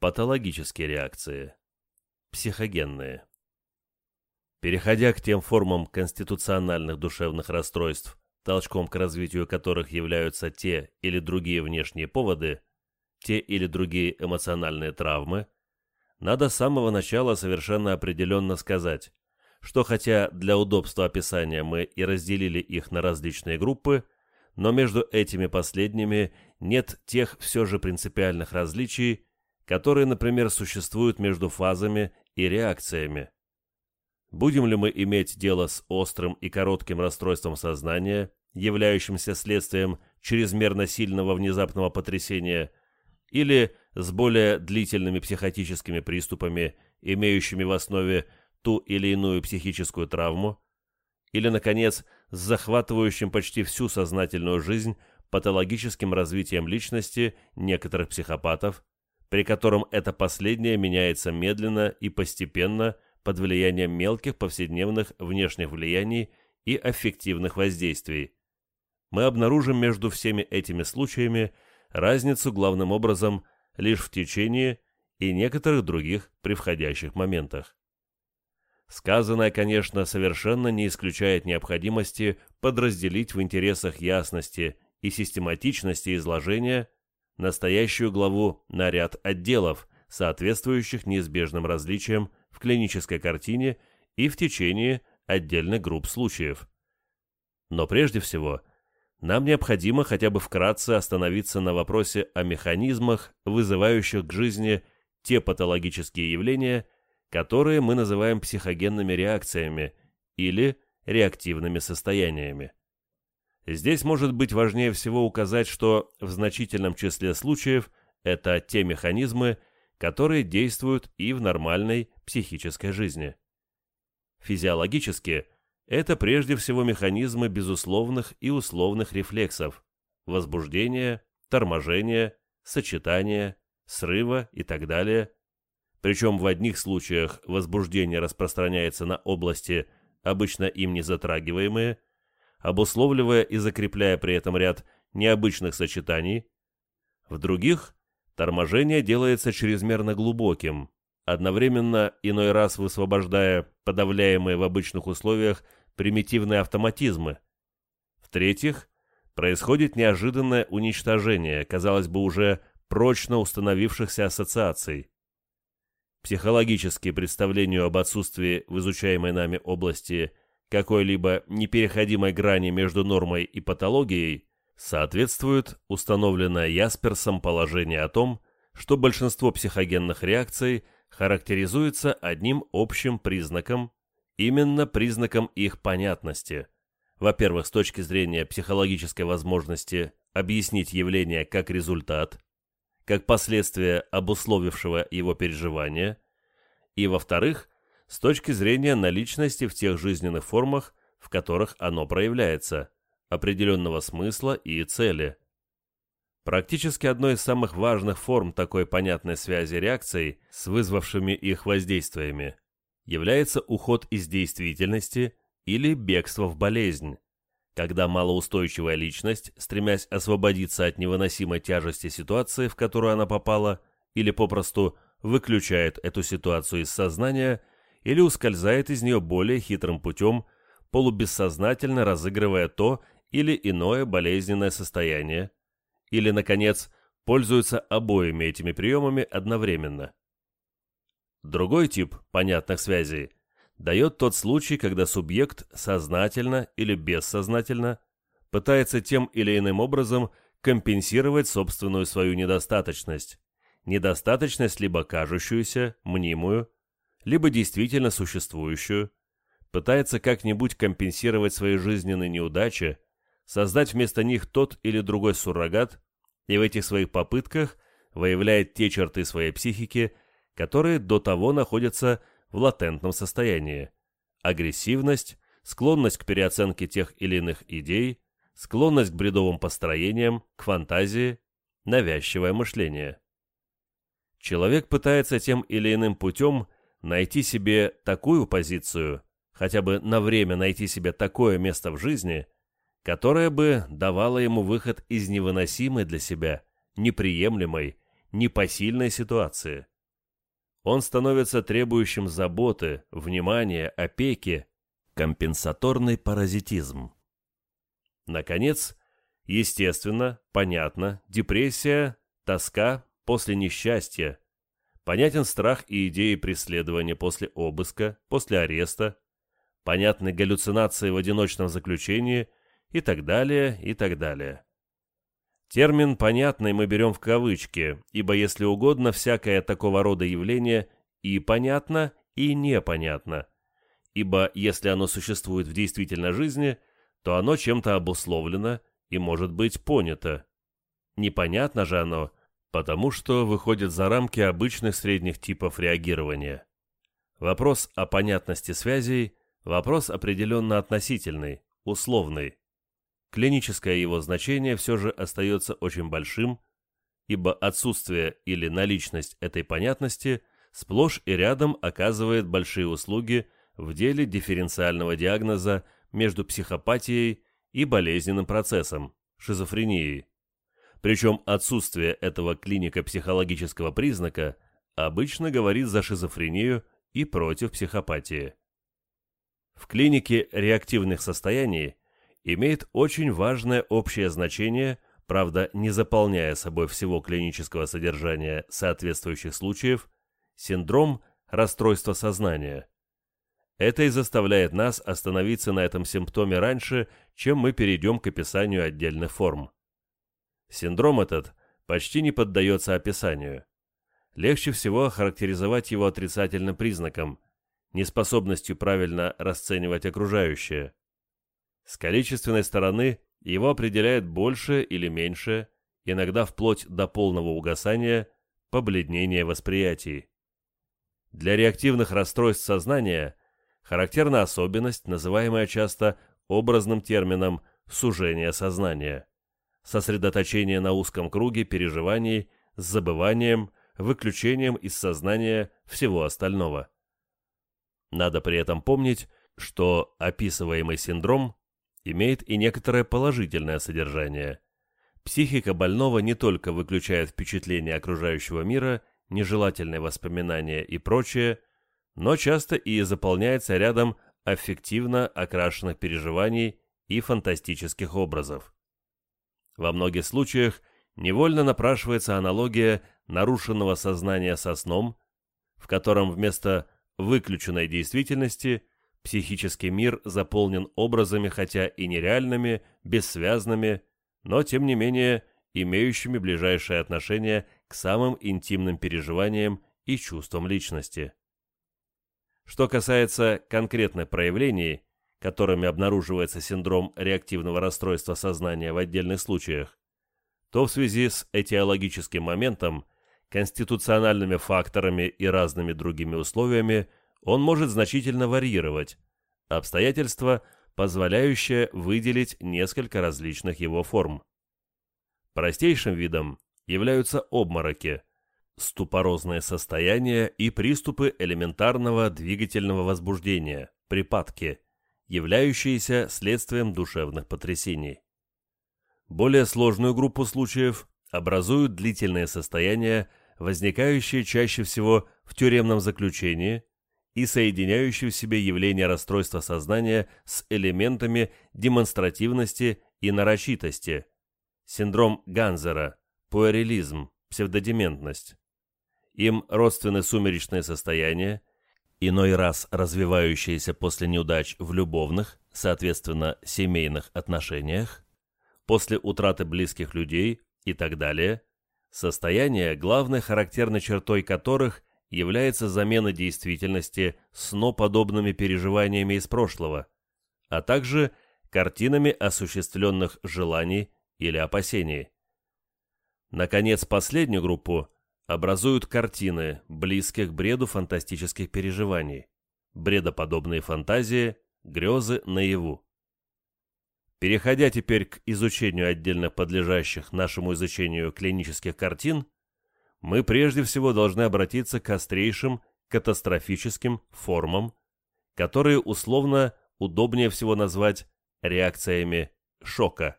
Патологические реакции. Психогенные. Переходя к тем формам конституциональных душевных расстройств, толчком к развитию которых являются те или другие внешние поводы, те или другие эмоциональные травмы, надо с самого начала совершенно определенно сказать, что хотя для удобства описания мы и разделили их на различные группы, но между этими последними нет тех все же принципиальных различий, которые, например, существуют между фазами и реакциями. Будем ли мы иметь дело с острым и коротким расстройством сознания, являющимся следствием чрезмерно сильного внезапного потрясения, или с более длительными психотическими приступами, имеющими в основе ту или иную психическую травму, или, наконец, с захватывающим почти всю сознательную жизнь патологическим развитием личности некоторых психопатов, при котором это последнее меняется медленно и постепенно под влиянием мелких повседневных внешних влияний и аффективных воздействий. Мы обнаружим между всеми этими случаями разницу главным образом лишь в течение и некоторых других превходящих моментах. Сказанное, конечно, совершенно не исключает необходимости подразделить в интересах ясности и систематичности изложения настоящую главу на ряд отделов, соответствующих неизбежным различиям в клинической картине и в течение отдельных групп случаев. Но прежде всего, нам необходимо хотя бы вкратце остановиться на вопросе о механизмах, вызывающих к жизни те патологические явления, которые мы называем психогенными реакциями или реактивными состояниями. Здесь может быть важнее всего указать, что в значительном числе случаев это те механизмы, которые действуют и в нормальной психической жизни. Физиологически это прежде всего механизмы безусловных и условных рефлексов, возбуждения, торможения, сочетания, срыва и так далее, причем в одних случаях возбуждение распространяется на области, обычно им не затрагиваемые, обусловливая и закрепляя при этом ряд необычных сочетаний. В других торможение делается чрезмерно глубоким, одновременно иной раз высвобождая подавляемые в обычных условиях примитивные автоматизмы. В-третьих, происходит неожиданное уничтожение, казалось бы, уже прочно установившихся ассоциаций. Психологические представления об отсутствии в изучаемой нами области какой-либо непереходимой грани между нормой и патологией соответствуют установленное Ясперсом положение о том, что большинство психогенных реакций характеризуется одним общим признаком, именно признаком их понятности. Во-первых, с точки зрения психологической возможности объяснить явление как результат, как последствие обусловившего его переживания, и, во-вторых, с точки зрения наличности в тех жизненных формах, в которых оно проявляется, определенного смысла и цели. Практически одной из самых важных форм такой понятной связи реакций с вызвавшими их воздействиями является уход из действительности или бегство в болезнь, когда малоустойчивая личность, стремясь освободиться от невыносимой тяжести ситуации, в которую она попала, или попросту выключает эту ситуацию из сознания, или ускользает из нее более хитрым путем, полубессознательно разыгрывая то или иное болезненное состояние, или, наконец, пользуется обоими этими приемами одновременно. Другой тип понятных связей дает тот случай, когда субъект сознательно или бессознательно пытается тем или иным образом компенсировать собственную свою недостаточность. Недостаточность либо кажущуюся, мнимую, либо действительно существующую, пытается как-нибудь компенсировать свои жизненные неудачи, создать вместо них тот или другой суррогат, и в этих своих попытках выявляет те черты своей психики, которые до того находятся в латентном состоянии. Агрессивность, склонность к переоценке тех или иных идей, склонность к бредовым построениям, к фантазии, навязчивое мышление. Человек пытается тем или иным путем найти себе такую позицию, хотя бы на время найти себе такое место в жизни, которое бы давало ему выход из невыносимой для себя, неприемлемой, непосильной ситуации. Он становится требующим заботы, внимания, опеки, компенсаторный паразитизм. Наконец, естественно, понятно, депрессия, тоска после несчастья, понятен страх и идеи преследования после обыска, после ареста, понятны галлюцинации в одиночном заключении и так далее, и так далее. Термин «понятный» мы берем в кавычки, ибо, если угодно, всякое такого рода явление и понятно, и непонятно, ибо если оно существует в действительной жизни, то оно чем-то обусловлено и может быть понято. Непонятно же оно, потому что выходит за рамки обычных средних типов реагирования. Вопрос о понятности связей – вопрос определенно относительный, условный. Клиническое его значение все же остается очень большим, ибо отсутствие или наличность этой понятности сплошь и рядом оказывает большие услуги в деле дифференциального диагноза между психопатией и болезненным процессом, шизофренией. Причем отсутствие этого клинико-психологического признака обычно говорит за шизофрению и против психопатии. В клинике реактивных состояний имеет очень важное общее значение, правда не заполняя собой всего клинического содержания соответствующих случаев, синдром расстройства сознания. Это и заставляет нас остановиться на этом симптоме раньше, чем мы перейдем к описанию отдельных форм. Синдром этот почти не поддается описанию. Легче всего характеризовать его отрицательным признаком, неспособностью правильно расценивать окружающее. С количественной стороны его определяет больше или меньше, иногда вплоть до полного угасания, побледнения восприятий. Для реактивных расстройств сознания характерна особенность, называемая часто образным термином «сужение сознания» сосредоточение на узком круге переживаний с забыванием, выключением из сознания всего остального. Надо при этом помнить, что описываемый синдром имеет и некоторое положительное содержание. Психика больного не только выключает впечатление окружающего мира, нежелательные воспоминания и прочее, но часто и заполняется рядом аффективно окрашенных переживаний и фантастических образов. Во многих случаях невольно напрашивается аналогия нарушенного сознания со сном, в котором вместо выключенной действительности психический мир заполнен образами хотя и нереальными, бессвязными, но тем не менее имеющими ближайшее отношение к самым интимным переживаниям и чувствам личности. Что касается конкретных проявлений, которыми обнаруживается синдром реактивного расстройства сознания в отдельных случаях, то в связи с этиологическим моментом, конституциональными факторами и разными другими условиями он может значительно варьировать, обстоятельства, позволяющие выделить несколько различных его форм. Простейшим видом являются обмороки, ступорозные состояния и приступы элементарного двигательного возбуждения, припадки – являющиеся следствием душевных потрясений. Более сложную группу случаев образуют длительные состояния, возникающие чаще всего в тюремном заключении и соединяющие в себе явления расстройства сознания с элементами демонстративности и нарочитости, синдром Ганзера, пуэрилизм, псевдодементность. Им родственны сумеречные состояния, иной раз развивающиеся после неудач в любовных, соответственно, семейных отношениях, после утраты близких людей и так далее, состояние, главной характерной чертой которых является замена действительности сноподобными переживаниями из прошлого, а также картинами осуществленных желаний или опасений. Наконец, последнюю группу образуют картины, близких к бреду фантастических переживаний, бредоподобные фантазии, грезы наяву. Переходя теперь к изучению отдельно подлежащих нашему изучению клинических картин, мы прежде всего должны обратиться к острейшим катастрофическим формам, которые условно удобнее всего назвать реакциями шока.